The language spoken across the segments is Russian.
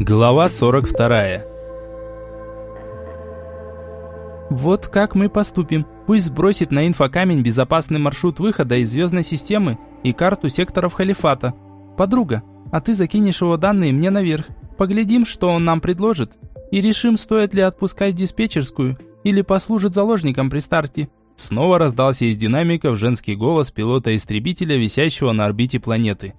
Глава 42 Вот как мы поступим. Пусть сбросит на инфокамень безопасный маршрут выхода из звездной системы и карту секторов халифата. Подруга, а ты закинешь его данные мне наверх. Поглядим, что он нам предложит. И решим, стоит ли отпускать диспетчерскую или послужит заложником при старте. Снова раздался из динамиков женский голос пилота-истребителя, висящего на орбите планеты.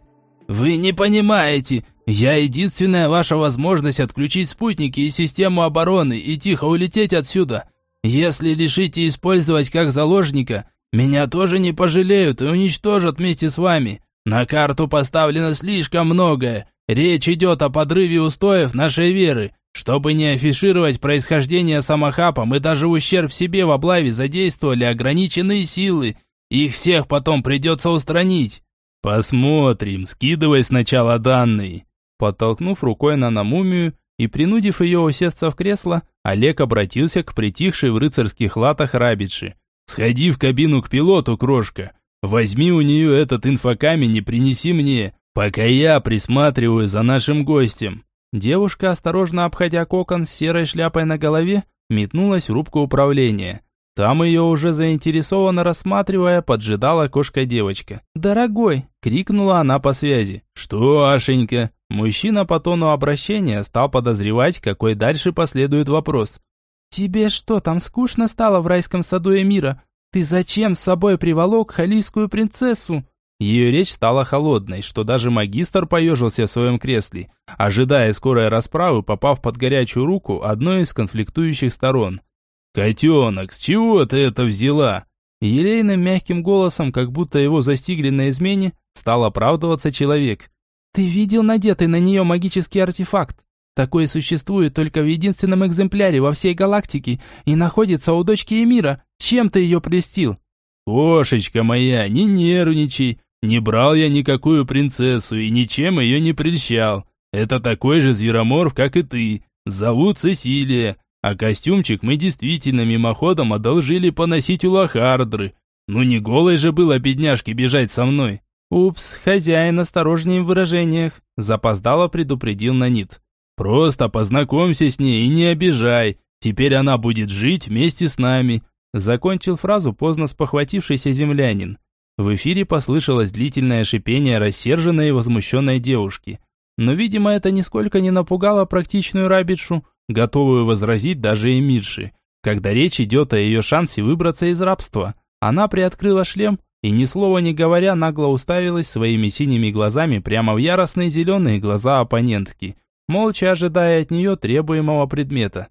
«Вы не понимаете. Я единственная ваша возможность отключить спутники и систему обороны и тихо улететь отсюда. Если решите использовать как заложника, меня тоже не пожалеют и уничтожат вместе с вами. На карту поставлено слишком многое. Речь идет о подрыве устоев нашей веры. Чтобы не афишировать происхождение самохапа, мы даже в ущерб себе в облаве задействовали ограниченные силы. Их всех потом придется устранить. Посмотрим, скидывай сначала данные. Подтолкнув рукой на намумию и принудив ее усесться в кресло, Олег обратился к притихшей в рыцарских латах рабичи. «Сходи в кабину к пилоту, крошка. Возьми у нее этот инфокамень и принеси мне, пока я присматриваю за нашим гостем». Девушка, осторожно обходя кокон с серой шляпой на голове, метнулась в рубку управления. Там ее уже заинтересованно рассматривая, поджидала кошка-девочка. «Дорогой!» – крикнула она по связи. «Что, Ашенька?» Мужчина по тону обращения стал подозревать, какой дальше последует вопрос. «Тебе что, там скучно стало в райском саду Эмира? Ты зачем с собой приволок халийскую принцессу?» Ее речь стала холодной, что даже магистр поежился в своем кресле, ожидая скорой расправы, попав под горячую руку одной из конфликтующих сторон. «Котенок, с чего ты это взяла?» Елейным мягким голосом, как будто его застигли на измене, стал оправдываться человек. «Ты видел надетый на нее магический артефакт? Такой существует только в единственном экземпляре во всей галактике и находится у дочки Эмира. Чем ты ее престил?» «Кошечка моя, не нервничай. Не брал я никакую принцессу и ничем ее не прельщал. Это такой же звероморф, как и ты. Зовут Сесилия. А костюмчик мы действительно мимоходом одолжили поносить у Лохардры. Ну не голой же было бедняжке бежать со мной. «Упс, хозяин, осторожнее в выражениях», – запоздало предупредил Нанит. «Просто познакомься с ней и не обижай. Теперь она будет жить вместе с нами», – закончил фразу поздно спохватившийся землянин. В эфире послышалось длительное шипение рассерженной и возмущенной девушки. Но, видимо, это нисколько не напугало практичную рабитшу, готовую возразить даже Эмирши. Когда речь идет о ее шансе выбраться из рабства, она приоткрыла шлем и ни слова не говоря нагло уставилась своими синими глазами прямо в яростные зеленые глаза оппонентки, молча ожидая от нее требуемого предмета.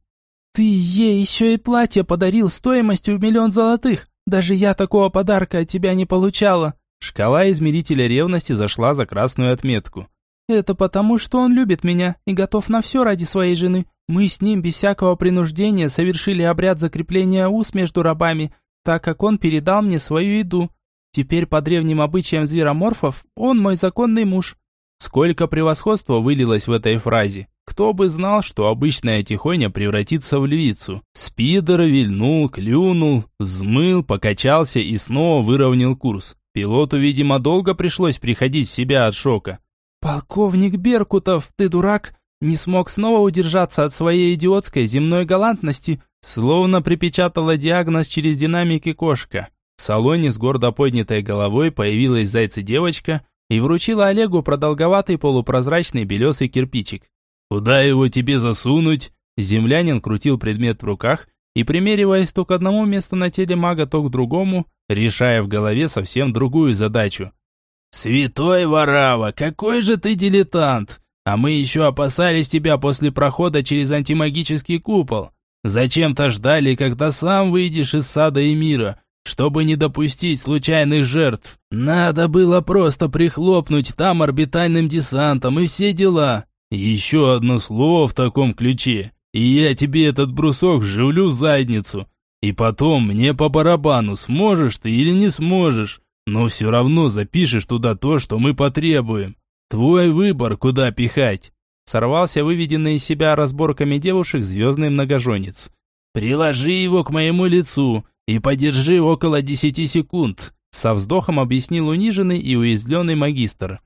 «Ты ей еще и платье подарил стоимостью в миллион золотых! Даже я такого подарка от тебя не получала!» Шкала измерителя ревности зашла за красную отметку. «Это потому, что он любит меня и готов на все ради своей жены. Мы с ним без всякого принуждения совершили обряд закрепления уз между рабами, так как он передал мне свою еду. Теперь по древним обычаям звероморфов он мой законный муж. Сколько превосходства вылилось в этой фразе. Кто бы знал, что обычная тихоня превратится в львицу. Спидер вильнул, клюнул, взмыл, покачался и снова выровнял курс. Пилоту, видимо, долго пришлось приходить в себя от шока. «Полковник Беркутов, ты дурак? Не смог снова удержаться от своей идиотской земной галантности?» Словно припечатала диагноз через динамики кошка. В салоне с гордо поднятой головой появилась зайца-девочка и вручила Олегу продолговатый полупрозрачный белесый кирпичик. «Куда его тебе засунуть?» Землянин крутил предмет в руках и, примериваясь то к одному месту на теле мага, то к другому, решая в голове совсем другую задачу. «Святой Варава, какой же ты дилетант! А мы еще опасались тебя после прохода через антимагический купол. Зачем-то ждали, когда сам выйдешь из сада и мира, чтобы не допустить случайных жертв. Надо было просто прихлопнуть там орбитальным десантом и все дела. Еще одно слово в таком ключе, и я тебе этот брусок вживлю в задницу. И потом мне по барабану, сможешь ты или не сможешь, но все равно запишешь туда то, что мы потребуем. Твой выбор, куда пихать. Сорвался выведенный из себя разборками девушек звездный многоженец. «Приложи его к моему лицу, и подержи около десяти секунд», со вздохом объяснил униженный и уязвленный магистр.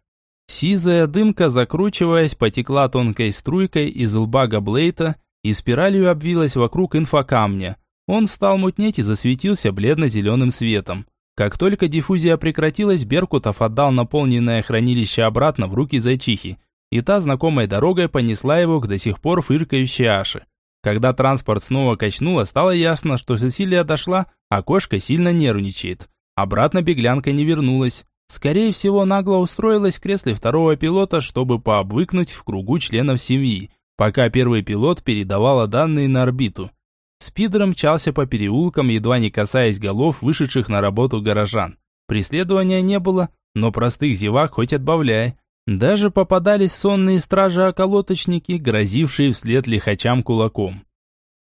Сизая дымка, закручиваясь, потекла тонкой струйкой из лба Габлейта и спиралью обвилась вокруг инфокамня. Он стал мутнеть и засветился бледно-зеленым светом. Как только диффузия прекратилась, Беркутов отдал наполненное хранилище обратно в руки зайчихи, и та знакомой дорогой понесла его к до сих пор фыркающей Аше. Когда транспорт снова качнуло, стало ясно, что Сесилия дошла, а кошка сильно нервничает. Обратно беглянка не вернулась. Скорее всего, нагло устроилась в кресле второго пилота, чтобы пообвыкнуть в кругу членов семьи, пока первый пилот передавала данные на орбиту. Спидер мчался по переулкам, едва не касаясь голов вышедших на работу горожан. Преследования не было, но простых зевак хоть отбавляй. Даже попадались сонные стражи-околоточники, грозившие вслед лихачам кулаком.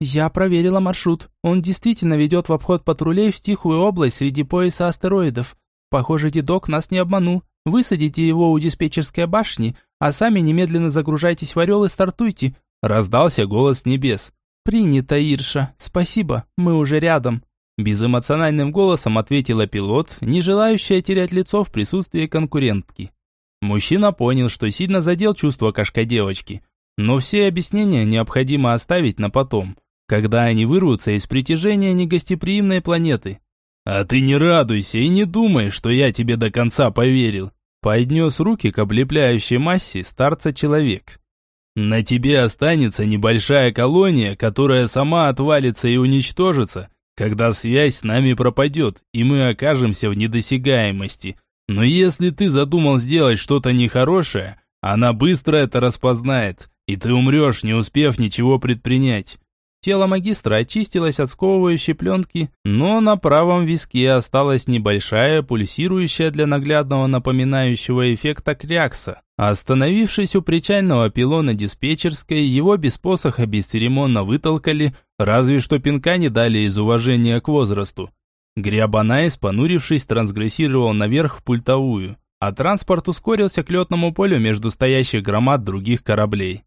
«Я проверила маршрут. Он действительно ведет в обход патрулей в тихую область среди пояса астероидов. Похоже, дедок нас не обманул. Высадите его у диспетчерской башни, а сами немедленно загружайтесь в Орел и стартуйте», – раздался голос небес. «Принято, Ирша. Спасибо, мы уже рядом». Безэмоциональным голосом ответила пилот, не желающая терять лицо в присутствии конкурентки. Мужчина понял, что сильно задел чувство кошка-девочки, но все объяснения необходимо оставить на потом, когда они вырвутся из притяжения негостеприимной планеты. «А ты не радуйся и не думай, что я тебе до конца поверил», поднес руки к облепляющей массе старца человек. «На тебе останется небольшая колония, которая сама отвалится и уничтожится, когда связь с нами пропадет, и мы окажемся в недосягаемости», но если ты задумал сделать что-то нехорошее, она быстро это распознает, и ты умрешь, не успев ничего предпринять. Тело магистра очистилось от сковывающей пленки, но на правом виске осталась небольшая, пульсирующая для наглядного напоминающего эффекта крякса. Остановившись у причального пилона диспетчерской, его без посоха бесцеремонно вытолкали, разве что пинка не дали из уважения к возрасту. Грябанайс, понурившись, трансгрессировал наверх в пультовую, а транспорт ускорился к летному полю между стоящих громад других кораблей.